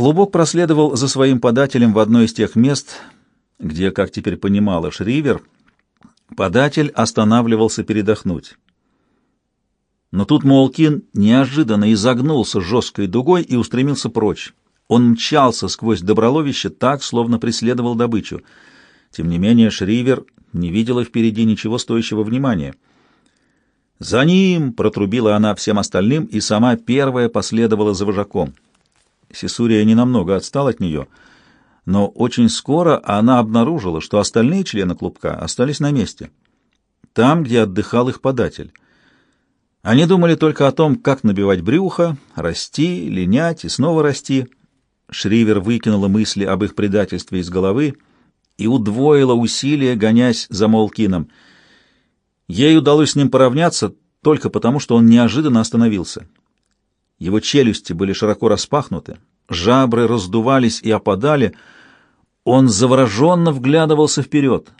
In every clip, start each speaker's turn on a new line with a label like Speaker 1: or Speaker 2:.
Speaker 1: Клубок проследовал за своим подателем в одно из тех мест, где, как теперь понимала Шривер, податель останавливался передохнуть. Но тут Молкин неожиданно изогнулся жесткой дугой и устремился прочь. Он мчался сквозь доброловище так, словно преследовал добычу. Тем не менее Шривер не видела впереди ничего стоящего внимания. «За ним!» — протрубила она всем остальным, и сама первая последовала за вожаком. Сесурия ненамного отстал от нее, но очень скоро она обнаружила, что остальные члены клубка остались на месте, там, где отдыхал их податель. Они думали только о том, как набивать брюхо, расти, линять и снова расти. Шривер выкинула мысли об их предательстве из головы и удвоила усилия, гонясь за Молкином. Ей удалось с ним поравняться только потому, что он неожиданно остановился. Его челюсти были широко распахнуты, жабры раздувались и опадали. Он завороженно вглядывался вперед.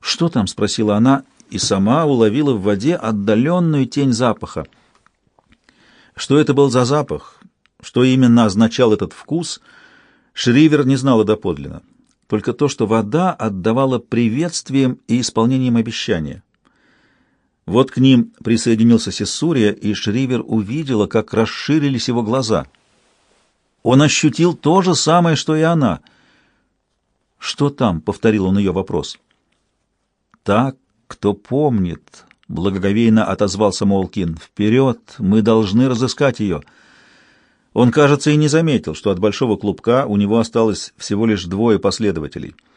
Speaker 1: «Что там?» — спросила она, и сама уловила в воде отдаленную тень запаха. Что это был за запах? Что именно означал этот вкус? Шривер не знала доподлинно. Только то, что вода отдавала приветствием и исполнением обещания. Вот к ним присоединился Сессурия, и Шривер увидела, как расширились его глаза. Он ощутил то же самое, что и она. «Что там?» — повторил он ее вопрос. «Так, кто помнит», — благоговейно отозвался Молкин. «Вперед! Мы должны разыскать ее». Он, кажется, и не заметил, что от большого клубка у него осталось всего лишь двое последователей —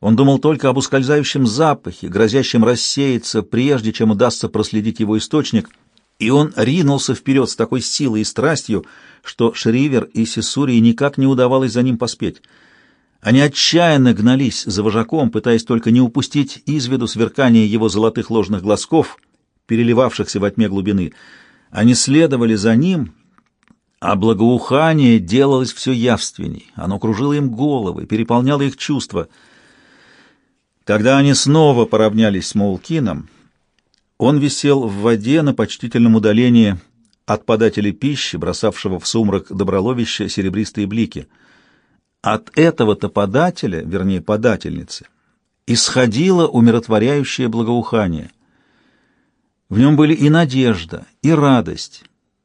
Speaker 1: он думал только об ускользающем запахе, грозящем рассеяться, прежде чем удастся проследить его источник, и он ринулся вперед с такой силой и страстью, что Шривер и Сесурии никак не удавалось за ним поспеть. Они отчаянно гнались за вожаком, пытаясь только не упустить из виду сверкание его золотых ложных глазков, переливавшихся во тьме глубины. Они следовали за ним, а благоухание делалось все явственней. Оно кружило им головы, переполняло их чувства — когда они снова поравнялись с Моулкином, он висел в воде на почтительном удалении от подателя пищи, бросавшего в сумрак доброловища серебристые блики. От этого-то подателя, вернее, подательницы, исходило умиротворяющее благоухание. В нем были и надежда, и радость,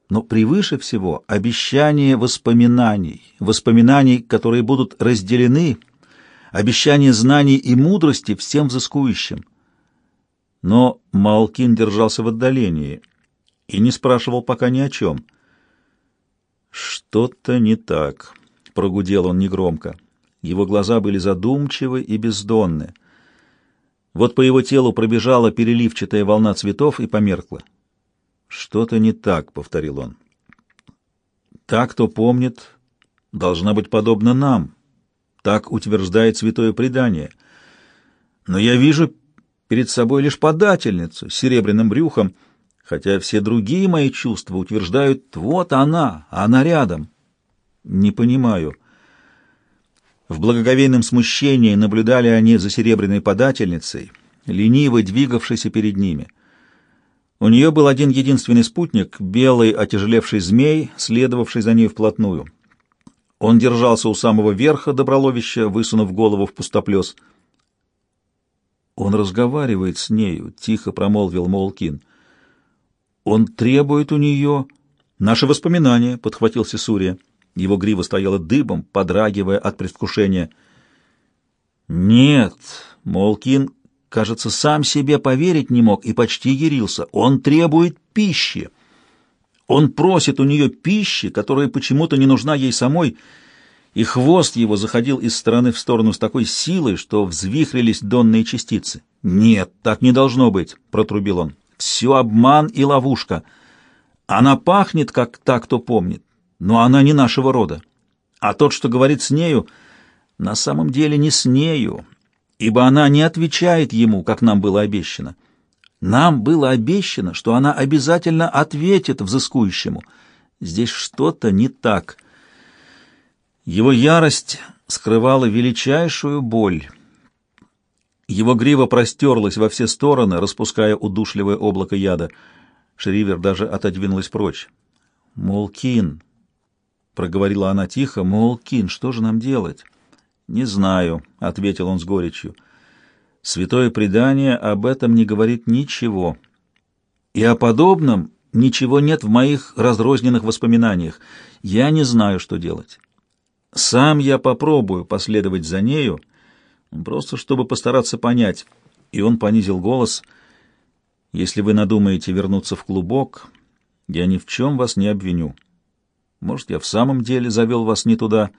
Speaker 1: но превыше всего обещание воспоминаний, воспоминаний, которые будут разделены — обещание знаний и мудрости всем взыскующим. Но Малкин держался в отдалении и не спрашивал пока ни о чем. «Что-то не так», — прогудел он негромко. Его глаза были задумчивы и бездонны. Вот по его телу пробежала переливчатая волна цветов и померкла. «Что-то не так», — повторил он. «Та, кто помнит, должна быть подобна нам, так утверждает святое предание. Но я вижу перед собой лишь подательницу с серебряным брюхом, хотя все другие мои чувства утверждают, вот она, она рядом. Не понимаю. В благоговейном смущении наблюдали они за серебряной подательницей, лениво двигавшейся перед ними. У нее был один единственный спутник — белый отяжелевший змей, следовавший за ней вплотную. Он держался у самого верха доброловища, высунув голову в пустоплес. «Он разговаривает с нею», — тихо промолвил Молкин. «Он требует у нее...» «Наши воспоминания», — подхватил Сесурия. Его грива стояла дыбом, подрагивая от предвкушения. «Нет», — Молкин, кажется, сам себе поверить не мог и почти ярился. «Он требует пищи». Он просит у нее пищи, которая почему-то не нужна ей самой, и хвост его заходил из стороны в сторону с такой силой, что взвихрились донные частицы. «Нет, так не должно быть», — протрубил он. «Все обман и ловушка. Она пахнет, как та, кто помнит, но она не нашего рода. А тот, что говорит с нею, на самом деле не с нею, ибо она не отвечает ему, как нам было обещано». Нам было обещано, что она обязательно ответит взыскующему. Здесь что-то не так. Его ярость скрывала величайшую боль. Его грива простерлась во все стороны, распуская удушливое облако яда. Шривер даже отодвинулась прочь. «Молкин, — проговорила она тихо. «Молкин, что же нам делать?» «Не знаю», — ответил он с горечью. «Святое предание об этом не говорит ничего. И о подобном ничего нет в моих разрозненных воспоминаниях. Я не знаю, что делать. Сам я попробую последовать за нею, просто чтобы постараться понять». И он понизил голос. «Если вы надумаете вернуться в клубок, я ни в чем вас не обвиню». Может, я в самом деле завел вас не туда.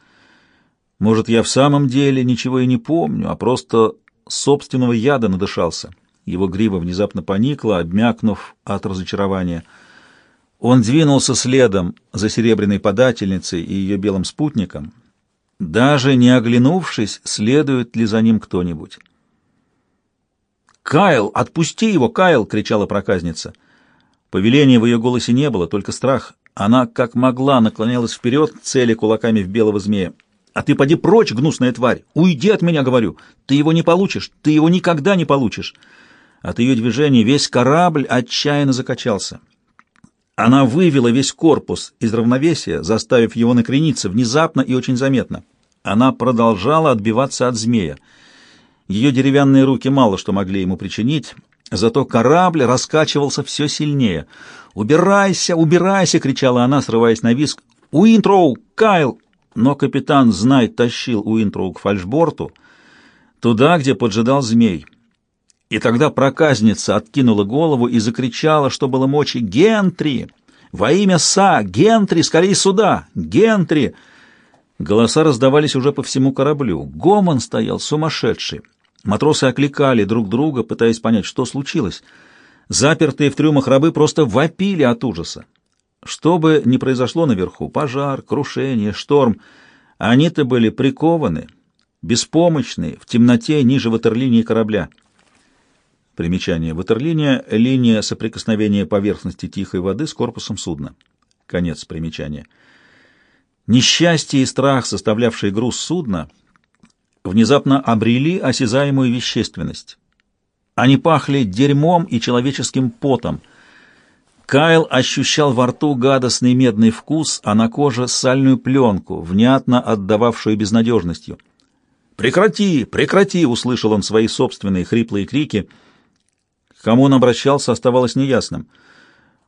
Speaker 1: Может, я в самом деле ничего и не помню, а просто собственного яда надышался. Его грива внезапно поникла, обмякнув от разочарования. Он двинулся следом за серебряной подательницей и ее белым спутником, даже не оглянувшись, следует ли за ним кто-нибудь. «Кайл, отпусти его, Кайл!» — кричала проказница. Повеления в ее голосе не было, только страх. Она, как могла, наклонялась вперед, цели кулаками в белого змея. «А ты поди прочь, гнусная тварь! Уйди от меня, говорю! Ты его не получишь! Ты его никогда не получишь!» От ее движения весь корабль отчаянно закачался. Она вывела весь корпус из равновесия, заставив его накрениться внезапно и очень заметно. Она продолжала отбиваться от змея. Ее деревянные руки мало что могли ему причинить, зато корабль раскачивался все сильнее — «Убирайся, убирайся!» — кричала она, срываясь на виск. «Уинтроу! Кайл!» Но капитан Знай тащил Уинтроу к фальшборту, туда, где поджидал змей. И тогда проказница откинула голову и закричала, что было мочи, «Гентри! Во имя Са! Гентри! Скорей сюда! Гентри!» Голоса раздавались уже по всему кораблю. Гомон стоял сумасшедший. Матросы окликали друг друга, пытаясь понять, что случилось — Запертые в трюмах рабы просто вопили от ужаса. Что бы ни произошло наверху, пожар, крушение, шторм, они-то были прикованы, беспомощны, в темноте ниже ватерлинии корабля. Примечание. Ватерлиния — линия соприкосновения поверхности тихой воды с корпусом судна. Конец примечания. Несчастье и страх, составлявшие груз судна, внезапно обрели осязаемую вещественность. Они пахли дерьмом и человеческим потом. Кайл ощущал во рту гадостный медный вкус, а на коже сальную пленку, внятно отдававшую безнадежностью. «Прекрати! Прекрати!» — услышал он свои собственные хриплые крики. Кому он обращался, оставалось неясным.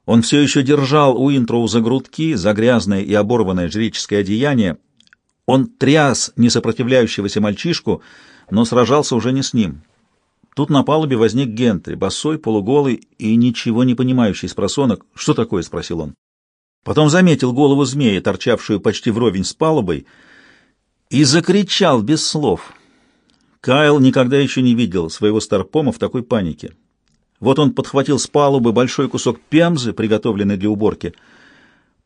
Speaker 1: Он все еще держал Уинтроу за грудки, за грязное и оборванное жреческое одеяние. Он тряс несопротивляющегося мальчишку, но сражался уже не с ним. Тут на палубе возник Гентри, босой, полуголый и ничего не понимающий с просонок. «Что такое?» — спросил он. Потом заметил голову змея, торчавшую почти вровень с палубой, и закричал без слов. Кайл никогда еще не видел своего старпома в такой панике. Вот он подхватил с палубы большой кусок пемзы, приготовленный для уборки,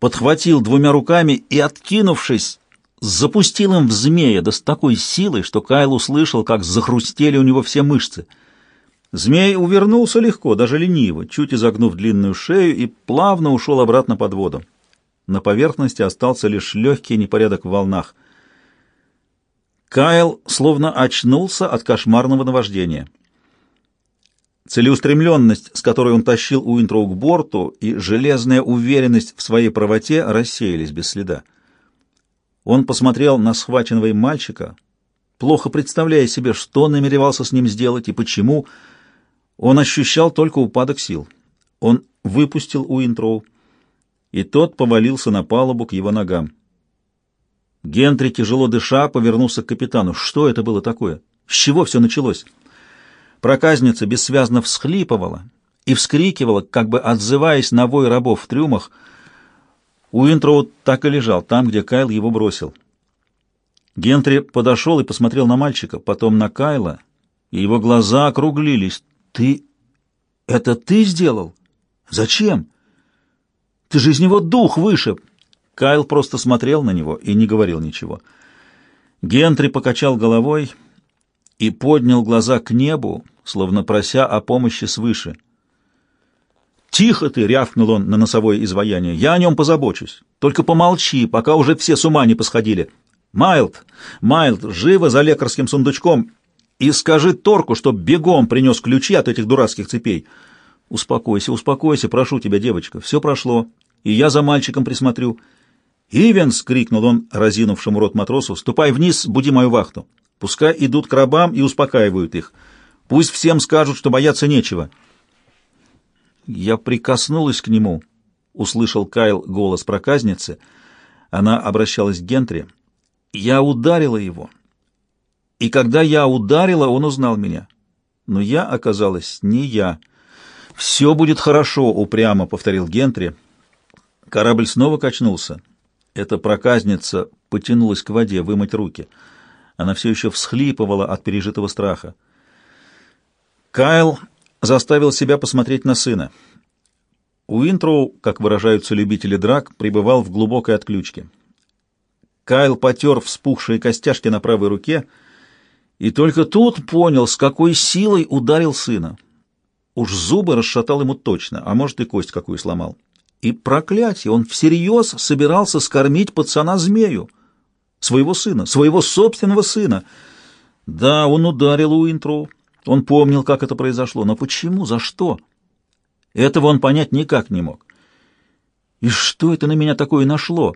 Speaker 1: подхватил двумя руками и, откинувшись, запустил им в змея, да с такой силой, что Кайл услышал, как захрустели у него все мышцы — Змей увернулся легко, даже лениво, чуть изогнув длинную шею и плавно ушел обратно под воду. На поверхности остался лишь легкий непорядок в волнах. Кайл словно очнулся от кошмарного наваждения. Целеустремленность, с которой он тащил Уинтроу к борту, и железная уверенность в своей правоте рассеялись без следа. Он посмотрел на схваченного им мальчика, плохо представляя себе, что намеревался с ним сделать и почему, — он ощущал только упадок сил. Он выпустил Уинтроу, и тот повалился на палубу к его ногам. Гентри, тяжело дыша, повернулся к капитану. Что это было такое? С чего все началось? Проказница бессвязно всхлипывала и вскрикивала, как бы отзываясь на вой рабов в трюмах. Уинтроу так и лежал, там, где Кайл его бросил. Гентри подошел и посмотрел на мальчика, потом на Кайла, и его глаза округлились. Ты... это ты сделал? Зачем? Ты же из него дух вышиб. Кайл просто смотрел на него и не говорил ничего. Гентри покачал головой и поднял глаза к небу, словно прося о помощи свыше. «Тихо ты!» — рявкнул он на носовое изваяние. «Я о нем позабочусь. Только помолчи, пока уже все с ума не посходили. Майлд, Майлд, живо за лекарским сундучком и скажи Торку, чтоб бегом принес ключи от этих дурацких цепей. Успокойся, успокойся, прошу тебя, девочка, все прошло, и я за мальчиком присмотрю. «Ивенс!» — крикнул он разинувшему рот матросу. «Ступай вниз, буди мою вахту. Пускай идут к рабам и успокаивают их. Пусть всем скажут, что бояться нечего». «Я прикоснулась к нему», — услышал Кайл голос проказницы. Она обращалась к Гентри. «Я ударила его. И когда я ударила, он узнал меня. Но я оказалась не я». «Все будет хорошо», — упрямо повторил Гентри. Корабль снова качнулся. Эта проказница потянулась к воде вымыть руки. Она все еще всхлипывала от пережитого страха. Кайл заставил себя посмотреть на сына. Уинтроу, как выражаются любители драк, пребывал в глубокой отключке. Кайл потер вспухшие костяшки на правой руке и только тут понял, с какой силой ударил сына. Уж зубы расшатал ему точно, а может и кость какую сломал. И проклятие, он всерьез собирался скормить пацана-змею, своего сына, своего собственного сына. Да, он ударил Уинтроу, он помнил, как это произошло, но почему, за что? Этого он понять никак не мог. И что это на меня такое нашло?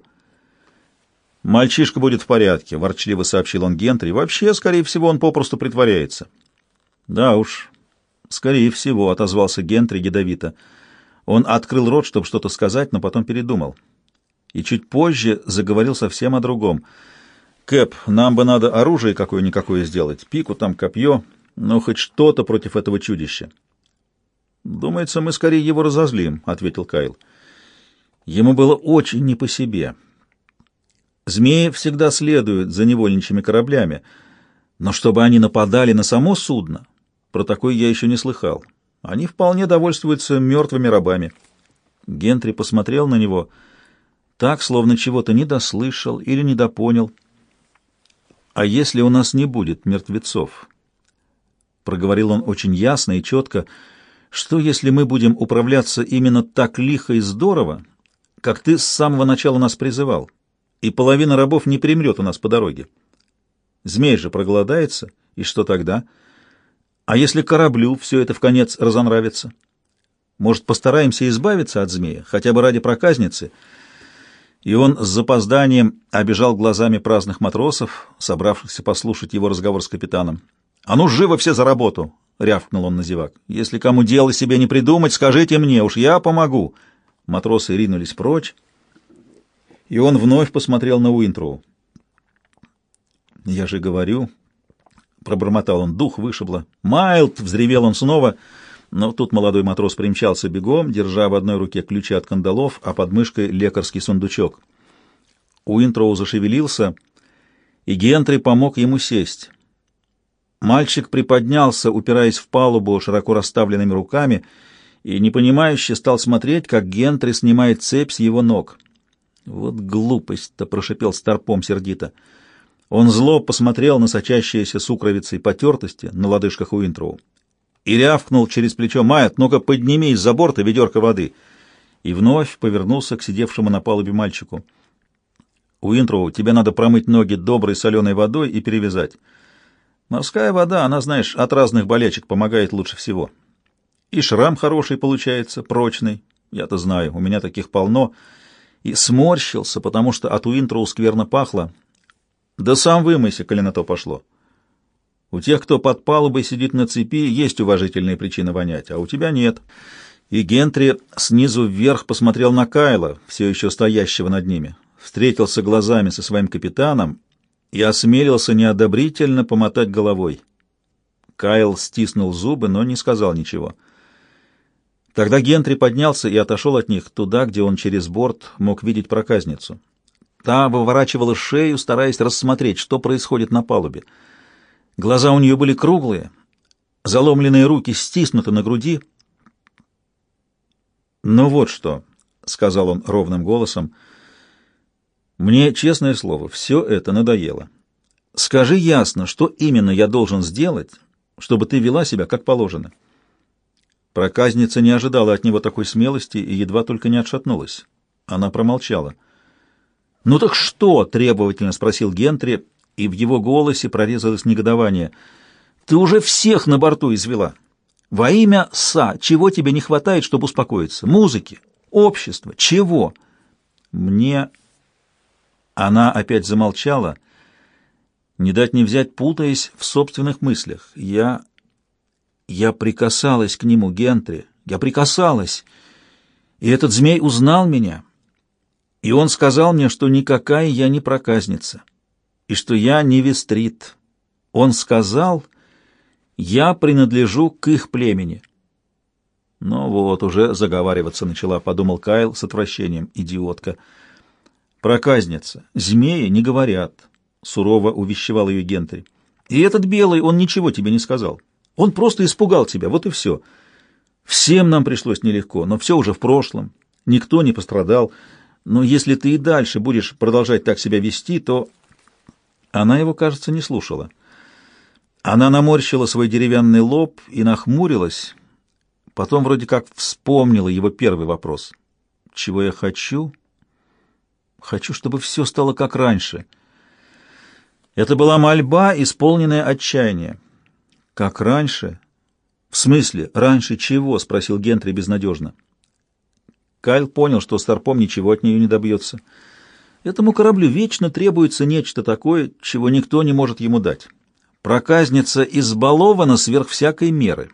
Speaker 1: «Мальчишка будет в порядке», — ворчливо сообщил он Гентри. «Вообще, скорее всего, он попросту притворяется». «Да уж, скорее всего», — отозвался Гентри ядовито. Он открыл рот, чтобы что-то сказать, но потом передумал. И чуть позже заговорил совсем о другом. «Кэп, нам бы надо оружие какое-никакое сделать. Пику там, копье, но хоть что-то против этого чудища». «Думается, мы скорее его разозлим», — ответил Кайл. Ему было очень не по себе. Змеи всегда следуют за невольничьими кораблями, но чтобы они нападали на само судно, про такое я еще не слыхал. Они вполне довольствуются мертвыми рабами. Гентри посмотрел на него так, словно чего-то недослышал или недопонял. «А если у нас не будет мертвецов?» Проговорил он очень ясно и четко. «Что, если мы будем управляться именно так лихо и здорово, как ты с самого начала нас призывал, и половина рабов не примрет у нас по дороге? Змей же проголодается, и что тогда?» А если кораблю все это в конец разонравится? Может, постараемся избавиться от змея, хотя бы ради проказницы?» И он с запозданием обижал глазами праздных матросов, собравшихся послушать его разговор с капитаном. «А ну, живо все за работу!» — рявкнул он на зевак. «Если кому дело себе не придумать, скажите мне, уж я помогу!» Матросы ринулись прочь, и он вновь посмотрел на Уинтроу. «Я же говорю, пробормотал он, дух вышибло. «Майлд!» — взревел он снова, но тут молодой матрос примчался бегом, держа в одной руке ключи от кандалов, а под мышкой лекарский сундучок. Уинтроу зашевелился, и Гентри помог ему сесть. Мальчик приподнялся, упираясь в палубу широко расставленными руками, и непонимающе стал смотреть, как Гентри снимает цепь с его ног. «Вот глупость-то!» — прошипел старпом сердито. Он зло посмотрел на сочащиеся сукровицей потертости на лодыжках Уинтроу и рявкнул через плечо «Майот, ну-ка подними из-за борта ведерко воды!» и вновь повернулся к сидевшему на палубе мальчику. «Уинтроу, тебе надо промыть ноги доброй соленой водой и перевязать. Морская вода, она, знаешь, от разных болячек помогает лучше всего. И шрам хороший получается, прочный. Я-то знаю, у меня таких полно. И сморщился, потому что от Уинтроу скверно пахло, да сам вымойся, коли на то пошло. У тех, кто под палубой сидит на цепи, есть уважительные причины вонять, а у тебя нет. И Гентри снизу вверх посмотрел на Кайла, все еще стоящего над ними, встретился глазами со своим капитаном и осмелился неодобрительно помотать головой. Кайл стиснул зубы, но не сказал ничего. Тогда Гентри поднялся и отошел от них туда, где он через борт мог видеть проказницу. Та выворачивала шею, стараясь рассмотреть, что происходит на палубе. Глаза у нее были круглые, заломленные руки стиснуты на груди. «Ну вот что», — сказал он ровным голосом, — «мне, честное слово, все это надоело. Скажи ясно, что именно я должен сделать, чтобы ты вела себя как положено». Проказница не ожидала от него такой смелости и едва только не отшатнулась. Она промолчала. «Ну так что?» — требовательно спросил Гентри, и в его голосе прорезалось негодование. «Ты уже всех на борту извела. Во имя Са, чего тебе не хватает, чтобы успокоиться? Музыки? Общества? Чего?» «Мне Она опять замолчала, не дать не взять, путаясь в собственных мыслях. Я... я прикасалась к нему, Гентри, я прикасалась, и этот змей узнал меня, и он сказал мне, что никакая я не проказница, и что я не вестрит. Он сказал, я принадлежу к их племени. Ну вот, уже заговариваться начала, подумал Кайл с отвращением, идиотка. Проказница, змеи не говорят, сурово увещевал ее Гентри. И этот белый, он ничего тебе не сказал. Он просто испугал тебя, вот и все. Всем нам пришлось нелегко, но все уже в прошлом. Никто не пострадал. Но если ты и дальше будешь продолжать так себя вести, то... Она его, кажется, не слушала. Она наморщила свой деревянный лоб и нахмурилась. Потом вроде как вспомнила его первый вопрос. «Чего я хочу?» «Хочу, чтобы все стало как раньше». Это была мольба, исполненная отчаяния. «Как раньше?» «В смысле, раньше чего?» — спросил Гентри безнадежно. Кайл понял, что Старпом ничего от нее не добьется. Этому кораблю вечно требуется нечто такое, чего никто не может ему дать. Проказница избалована сверх всякой меры.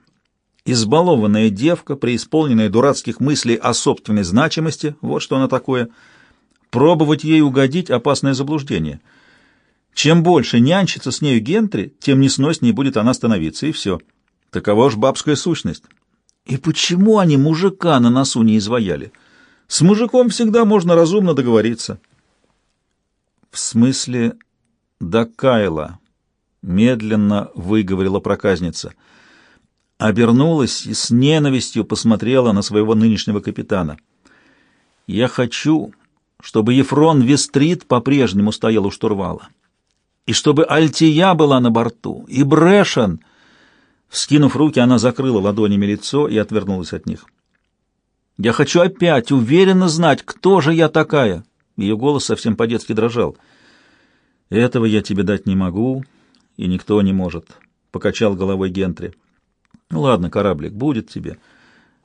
Speaker 1: Избалованная девка, преисполненная дурацких мыслей о собственной значимости, вот что она такое. Пробовать ей угодить — опасное заблуждение. Чем больше нянчится с нею Гентри, тем несноснее будет она становиться, и все. Такова уж бабская сущность. И почему они мужика на носу не изваяли? С мужиком всегда можно разумно договориться. В смысле, до Кайла медленно выговорила проказница. Обернулась и с ненавистью посмотрела на своего нынешнего капитана. «Я хочу, чтобы Ефрон Вестрит по-прежнему стоял у штурвала, и чтобы Альтия была на борту, и Брэшен...» Скинув руки, она закрыла ладонями лицо и отвернулась от них. «Я хочу опять уверенно знать, кто же я такая!» Ее голос совсем по-детски дрожал. «Этого я тебе дать не могу, и никто не может», — покачал головой Гентри. «Ну ладно, кораблик, будет тебе.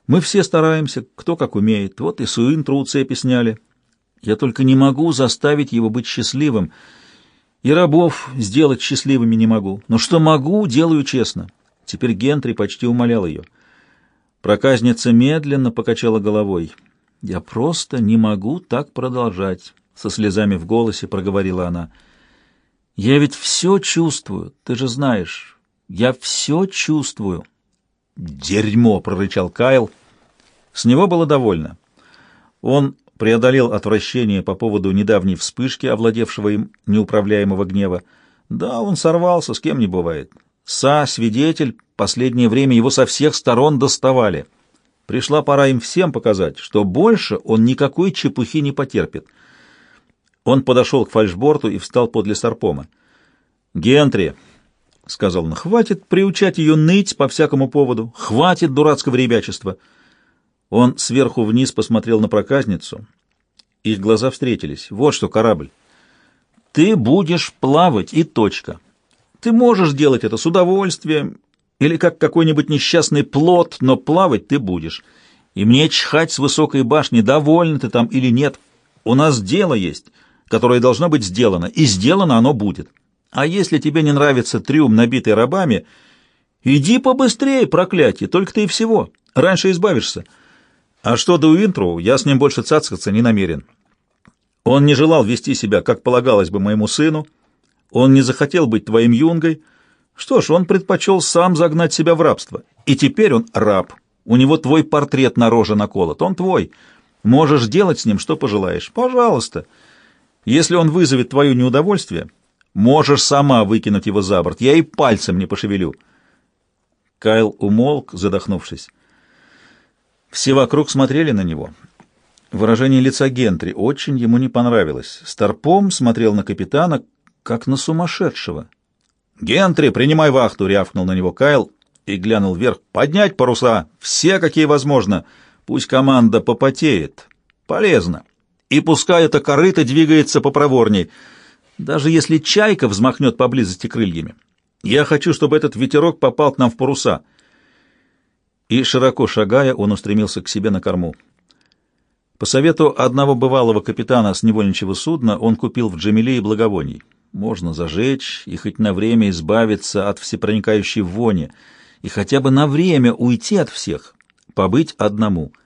Speaker 1: Мы все стараемся, кто как умеет. Вот и Суинтру цепи сняли. Я только не могу заставить его быть счастливым, и рабов сделать счастливыми не могу. Но что могу, делаю честно». Теперь Гентри почти умолял ее. Проказница медленно покачала головой. «Я просто не могу так продолжать», — со слезами в голосе проговорила она. Я ведь все чувствую, ты же знаешь. Я все чувствую. Дерьмо, прорычал Кайл. С него было довольно. Он преодолел отвращение по поводу недавней вспышки, овладевшего им неуправляемого гнева. Да, он сорвался, с кем не бывает. Са, свидетель, последнее время его со всех сторон доставали. Пришла пора им всем показать, что больше он никакой чепухи не потерпит. Он подошел к фальшборту и встал подле Сарпома. «Гентри», — сказал он, — «хватит приучать ее ныть по всякому поводу, хватит дурацкого ребячества». Он сверху вниз посмотрел на проказницу. Их глаза встретились. «Вот что, корабль. Ты будешь плавать, и точка. Ты можешь делать это с удовольствием или как какой-нибудь несчастный плод, но плавать ты будешь. И мне чхать с высокой башни, доволен ты там или нет. У нас дело есть» которое должно быть сделано, и сделано оно будет. А если тебе не нравится трюм, набитый рабами, иди побыстрее, проклятие, только ты и всего. Раньше избавишься. А что до Уинтроу, я с ним больше цацкаться не намерен. Он не желал вести себя, как полагалось бы моему сыну. Он не захотел быть твоим юнгой. Что ж, он предпочел сам загнать себя в рабство. И теперь он раб. У него твой портрет на роже наколот. Он твой. Можешь делать с ним, что пожелаешь. Пожалуйста. Если он вызовет твое неудовольствие, можешь сама выкинуть его за борт. Я и пальцем не пошевелю. Кайл умолк, задохнувшись. Все вокруг смотрели на него. Выражение лица Гентри очень ему не понравилось. Старпом смотрел на капитана, как на сумасшедшего. «Гентри, принимай вахту!» — рявкнул на него Кайл и глянул вверх. «Поднять паруса! Все, какие возможно! Пусть команда попотеет! Полезно!» и пускай это корыто двигается попроворней, даже если чайка взмахнет поблизости крыльями. Я хочу, чтобы этот ветерок попал к нам в паруса. И, широко шагая, он устремился к себе на корму. По совету одного бывалого капитана с невольничьего судна он купил в Джамиле благовоний. Можно зажечь и хоть на время избавиться от всепроникающей вони, и хотя бы на время уйти от всех, побыть одному —